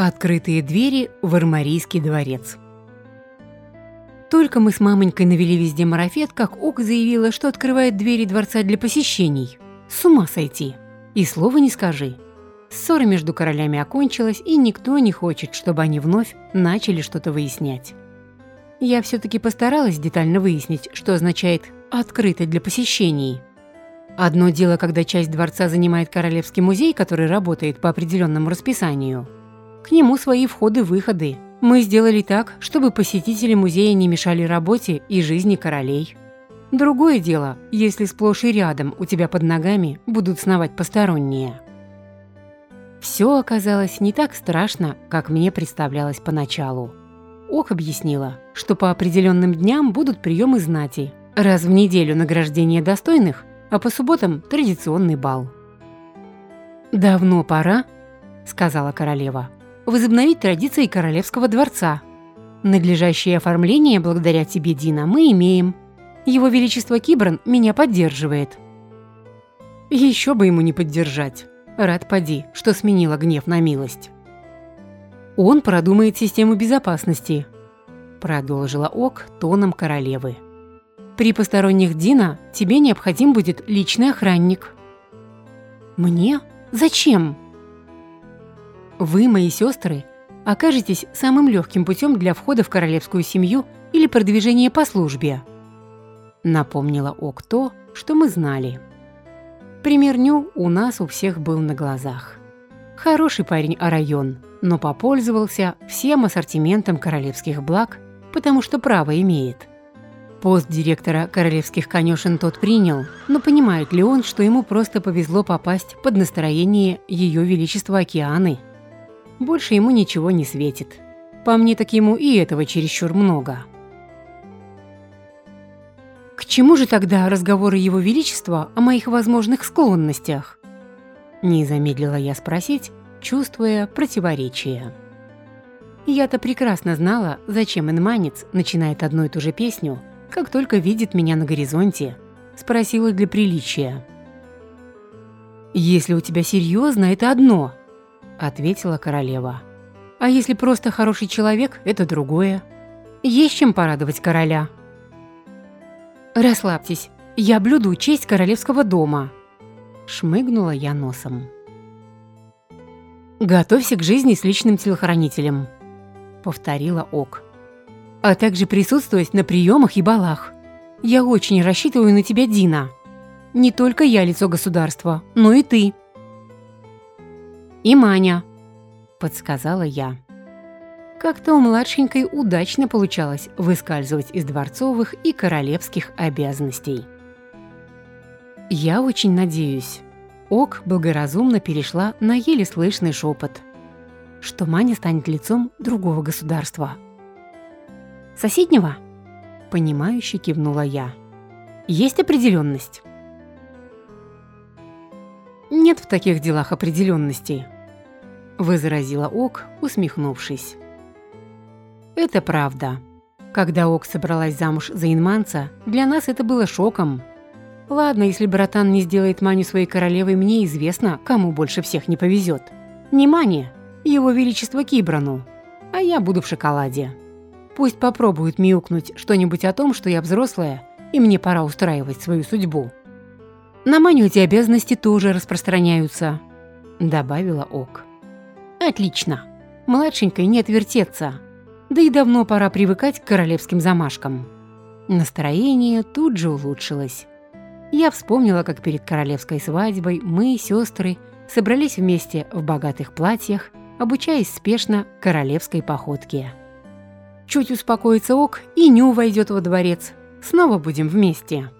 Открытые двери в Армарийский дворец. Только мы с мамонькой навели везде марафет, как Ок заявила, что открывает двери дворца для посещений. С ума сойти. И слова не скажи. Ссора между королями окончилась, и никто не хочет, чтобы они вновь начали что-то выяснять. Я все-таки постаралась детально выяснить, что означает «открыто для посещений». Одно дело, когда часть дворца занимает Королевский музей, который работает по определенному расписанию – к нему свои входы-выходы. Мы сделали так, чтобы посетители музея не мешали работе и жизни королей. Другое дело, если сплошь и рядом у тебя под ногами будут сновать посторонние. Все оказалось не так страшно, как мне представлялось поначалу. Ох объяснила, что по определенным дням будут приемы знати, раз в неделю награждение достойных, а по субботам традиционный бал. «Давно пора», — сказала королева, возобновить традиции королевского дворца. Надлежащее оформление благодаря тебе, Дина, мы имеем. Его Величество Кибран меня поддерживает. Еще бы ему не поддержать. Рад поди, что сменила гнев на милость. Он продумает систему безопасности, продолжила Ок тоном королевы. При посторонних Дина тебе необходим будет личный охранник. Мне? Зачем? Вы, мои сестры, окажетесь самым легким путем для входа в королевскую семью или продвижения по службе. Напомнила Ок то, что мы знали. Пример Ню у нас у всех был на глазах. Хороший парень Арайон, но попользовался всем ассортиментом королевских благ, потому что право имеет. Пост директора королевских конюшен тот принял, но понимает ли он, что ему просто повезло попасть под настроение Ее Величества Океаны – больше ему ничего не светит. По мне так ему и этого чересчур много. К чему же тогда разговоры Его Величества о моих возможных склонностях? Не замедлила я спросить, чувствуя противоречие. Я-то прекрасно знала, зачем инманец начинает одну и ту же песню, как только видит меня на горизонте. Спросила для приличия. «Если у тебя серьезно, это одно, ответила королева. А если просто хороший человек, это другое. Есть чем порадовать короля. Расслабьтесь, я блюду честь королевского дома. Шмыгнула я носом. Готовься к жизни с личным телохранителем, повторила Ок. А также присутствовать на приемах и балах. Я очень рассчитываю на тебя, Дина. Не только я лицо государства, но и ты и Маня», – подсказала я. Как-то у младшенькой удачно получалось выскальзывать из дворцовых и королевских обязанностей. «Я очень надеюсь». Ок благоразумно перешла на еле слышный шепот, что Маня станет лицом другого государства. «Соседнего?» – понимающе кивнула я. «Есть определенность?» «Нет в таких делах определенности», возразила Ок, усмехнувшись. Это правда. Когда Ок собралась замуж за инманца, для нас это было шоком. Ладно, если братан не сделает Маню своей королевой, мне известно, кому больше всех не повезет. Не Мане, его величество Кибрану, а я буду в шоколаде. Пусть попробуют мяукнуть что-нибудь о том, что я взрослая, и мне пора устраивать свою судьбу. На Маню эти обязанности тоже распространяются, добавила Ок. Отлично. Младшенькой не отвертеться. Да и давно пора привыкать к королевским замашкам. Настроение тут же улучшилось. Я вспомнила, как перед королевской свадьбой мы, сестры, собрались вместе в богатых платьях, обучаясь спешно королевской походке. Чуть успокоится ок, и Ню войдет во дворец. Снова будем вместе.